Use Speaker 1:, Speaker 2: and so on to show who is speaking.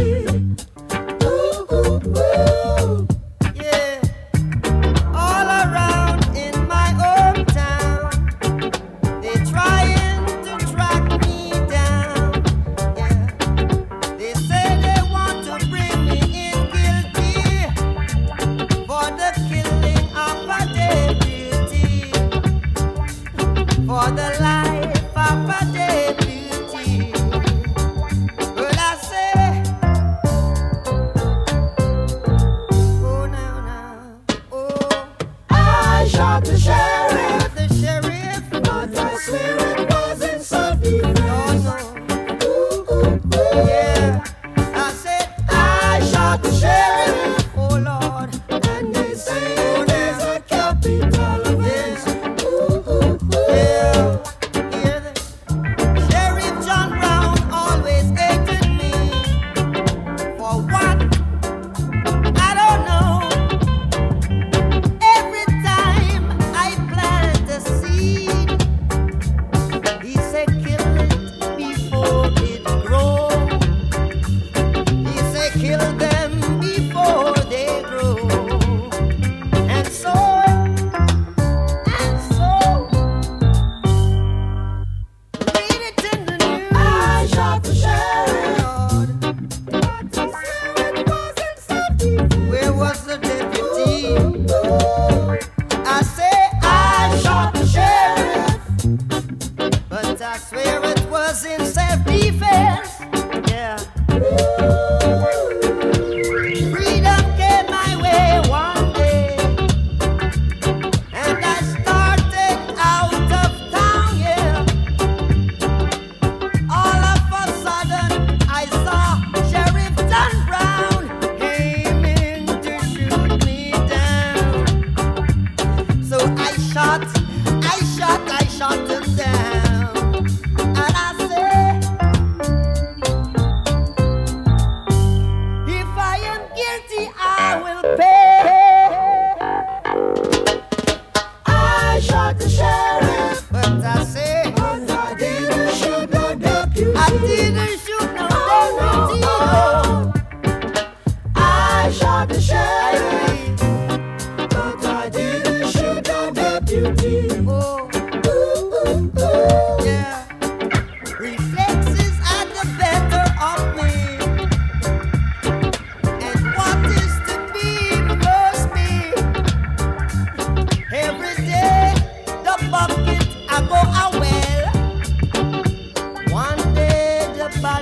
Speaker 1: you. shout the sheriff.
Speaker 2: The sheriff. But I
Speaker 1: swear
Speaker 2: swear it was in self defense.
Speaker 1: But
Speaker 2: I I
Speaker 1: didn't shoot no.
Speaker 2: I didn't shoot no.
Speaker 1: I shot the
Speaker 2: sheriff.